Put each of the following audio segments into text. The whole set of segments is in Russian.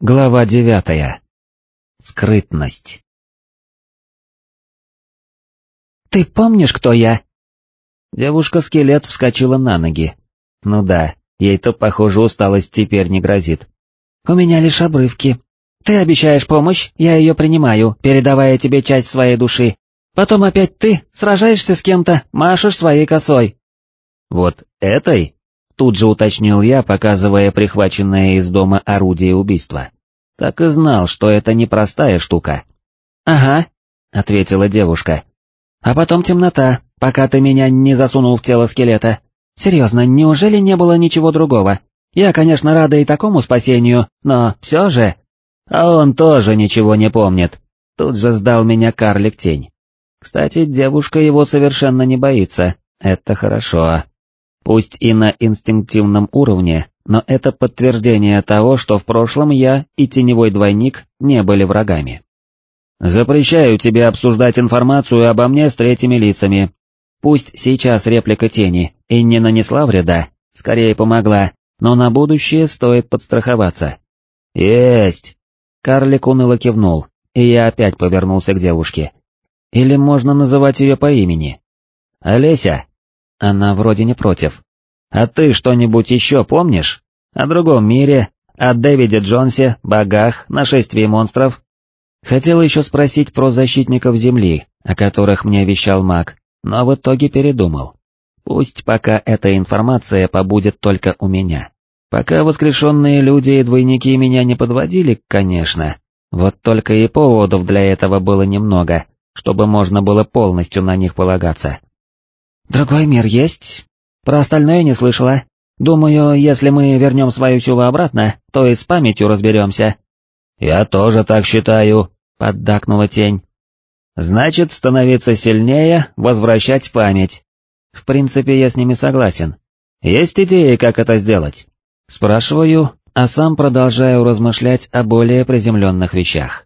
Глава девятая. Скрытность. «Ты помнишь, кто я?» Девушка-скелет вскочила на ноги. Ну да, ей-то, похоже, усталость теперь не грозит. «У меня лишь обрывки. Ты обещаешь помощь, я ее принимаю, передавая тебе часть своей души. Потом опять ты сражаешься с кем-то, машешь своей косой». «Вот этой?» Тут же уточнил я, показывая прихваченное из дома орудие убийства. Так и знал, что это непростая штука. «Ага», — ответила девушка. «А потом темнота, пока ты меня не засунул в тело скелета. Серьезно, неужели не было ничего другого? Я, конечно, рада и такому спасению, но все же...» А он тоже ничего не помнит. Тут же сдал меня карлик-тень. Кстати, девушка его совершенно не боится, это хорошо. Пусть и на инстинктивном уровне, но это подтверждение того, что в прошлом я и теневой двойник не были врагами. Запрещаю тебе обсуждать информацию обо мне с третьими лицами. Пусть сейчас реплика тени и не нанесла вреда, скорее помогла, но на будущее стоит подстраховаться. Есть! Карлик уныло кивнул, и я опять повернулся к девушке. Или можно называть ее по имени? Олеся, она вроде не против. А ты что-нибудь еще помнишь? О другом мире, о Дэвиде Джонсе, богах, нашествии монстров? Хотел еще спросить про защитников Земли, о которых мне вещал маг, но в итоге передумал. Пусть пока эта информация побудет только у меня. Пока воскрешенные люди и двойники меня не подводили, конечно, вот только и поводов для этого было немного, чтобы можно было полностью на них полагаться. «Другой мир есть? Про остальное не слышала. Думаю, если мы вернем свою силу обратно, то и с памятью разберемся». «Я тоже так считаю», — поддакнула тень. «Значит, становиться сильнее, возвращать память. В принципе, я с ними согласен. Есть идеи, как это сделать?» Спрашиваю, а сам продолжаю размышлять о более приземленных вещах.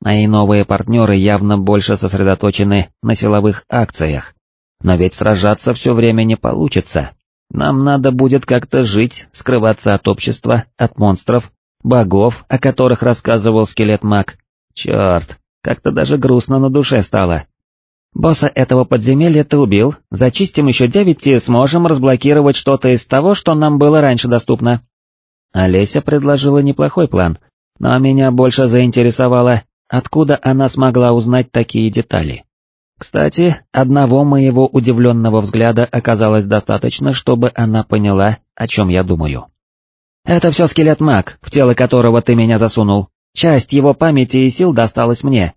Мои новые партнеры явно больше сосредоточены на силовых акциях, но ведь сражаться все время не получится. Нам надо будет как-то жить, скрываться от общества, от монстров, богов, о которых рассказывал скелет-маг. Черт, как-то даже грустно на душе стало. Босса этого подземелья ты убил, зачистим еще девять и сможем разблокировать что-то из того, что нам было раньше доступно. Олеся предложила неплохой план, но меня больше заинтересовало, откуда она смогла узнать такие детали. Кстати, одного моего удивленного взгляда оказалось достаточно, чтобы она поняла, о чем я думаю. «Это все скелет-маг, в тело которого ты меня засунул. Часть его памяти и сил досталась мне.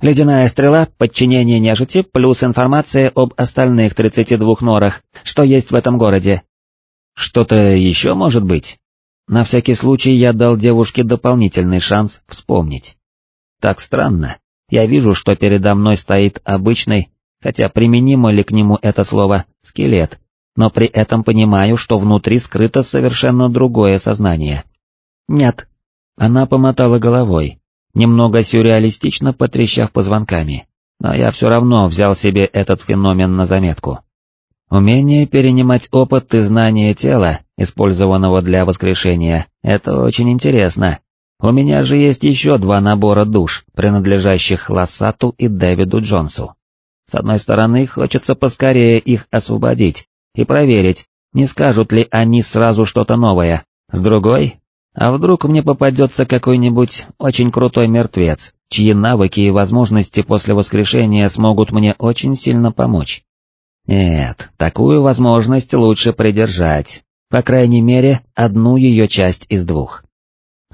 Ледяная стрела, подчинение нежити, плюс информация об остальных 32 норах, что есть в этом городе». «Что-то еще может быть?» На всякий случай я дал девушке дополнительный шанс вспомнить. Так странно. Я вижу, что передо мной стоит обычный, хотя применимо ли к нему это слово, скелет, но при этом понимаю, что внутри скрыто совершенно другое сознание. Нет. Она помотала головой, немного сюрреалистично потрещав позвонками, но я все равно взял себе этот феномен на заметку. Умение перенимать опыт и знания тела, использованного для воскрешения, это очень интересно, у меня же есть еще два набора душ, принадлежащих Лассату и Дэвиду Джонсу. С одной стороны, хочется поскорее их освободить и проверить, не скажут ли они сразу что-то новое. С другой, а вдруг мне попадется какой-нибудь очень крутой мертвец, чьи навыки и возможности после воскрешения смогут мне очень сильно помочь. Нет, такую возможность лучше придержать, по крайней мере, одну ее часть из двух.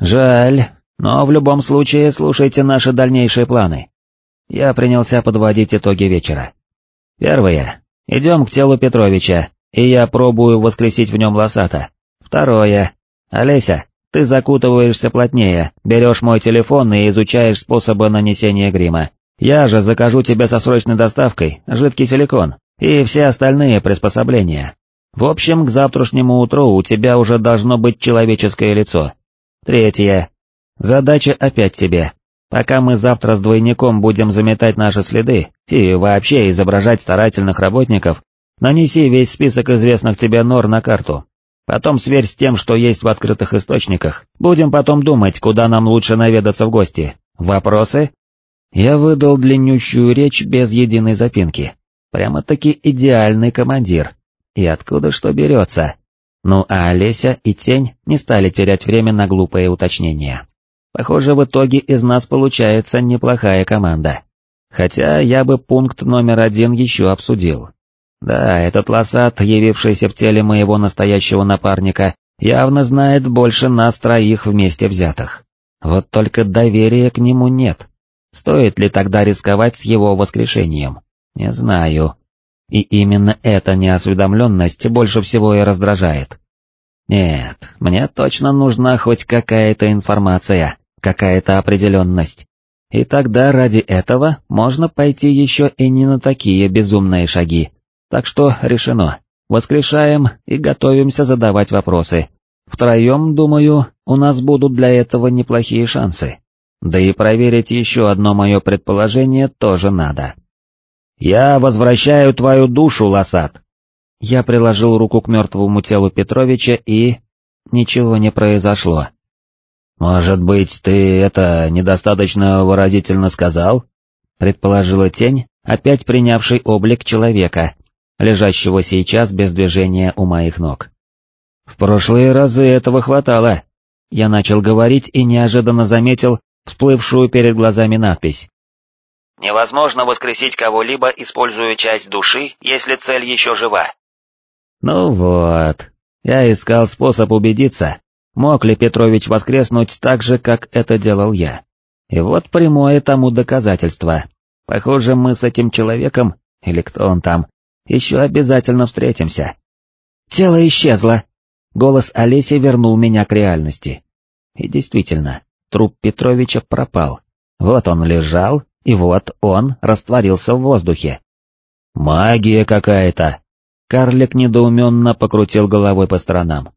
Жаль, но в любом случае слушайте наши дальнейшие планы. Я принялся подводить итоги вечера. Первое. Идем к телу Петровича, и я пробую воскресить в нем лосата. Второе. Олеся, ты закутываешься плотнее, берешь мой телефон и изучаешь способы нанесения грима. Я же закажу тебе со срочной доставкой жидкий силикон и все остальные приспособления. В общем, к завтрашнему утру у тебя уже должно быть человеческое лицо, Третье. Задача опять тебе. Пока мы завтра с двойником будем заметать наши следы и вообще изображать старательных работников, нанеси весь список известных тебе нор на карту. Потом сверь с тем, что есть в открытых источниках. Будем потом думать, куда нам лучше наведаться в гости. Вопросы?» Я выдал длиннющую речь без единой запинки. Прямо-таки идеальный командир. И откуда что берется? Ну а Олеся и Тень не стали терять время на глупые уточнения. Похоже, в итоге из нас получается неплохая команда. Хотя я бы пункт номер один еще обсудил. Да, этот лосат, явившийся в теле моего настоящего напарника, явно знает больше нас троих вместе взятых. Вот только доверия к нему нет. Стоит ли тогда рисковать с его воскрешением? Не знаю. И именно эта неосведомленность больше всего и раздражает. Нет, мне точно нужна хоть какая-то информация, какая-то определенность. И тогда ради этого можно пойти еще и не на такие безумные шаги. Так что решено. Воскрешаем и готовимся задавать вопросы. Втроем, думаю, у нас будут для этого неплохие шансы. Да и проверить еще одно мое предположение тоже надо. «Я возвращаю твою душу, Лосат!» Я приложил руку к мертвому телу Петровича и... Ничего не произошло. «Может быть, ты это недостаточно выразительно сказал?» предположила тень, опять принявший облик человека, лежащего сейчас без движения у моих ног. В прошлые разы этого хватало. Я начал говорить и неожиданно заметил всплывшую перед глазами надпись. «Невозможно воскресить кого-либо, используя часть души, если цель еще жива». Ну вот, я искал способ убедиться, мог ли Петрович воскреснуть так же, как это делал я. И вот прямое тому доказательство. Похоже, мы с этим человеком, или кто он там, еще обязательно встретимся. Тело исчезло. Голос Олеси вернул меня к реальности. И действительно, труп Петровича пропал. Вот он лежал, и вот он растворился в воздухе. «Магия какая-то!» Карлик недоуменно покрутил головой по сторонам.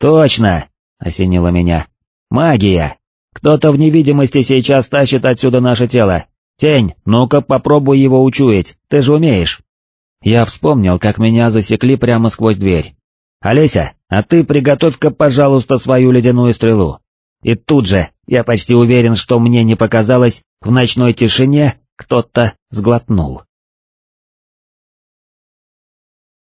«Точно!» — осенило меня. «Магия! Кто-то в невидимости сейчас тащит отсюда наше тело. Тень, ну-ка попробуй его учуять, ты же умеешь!» Я вспомнил, как меня засекли прямо сквозь дверь. «Олеся, а ты приготовь-ка, пожалуйста, свою ледяную стрелу». И тут же, я почти уверен, что мне не показалось, в ночной тишине кто-то сглотнул.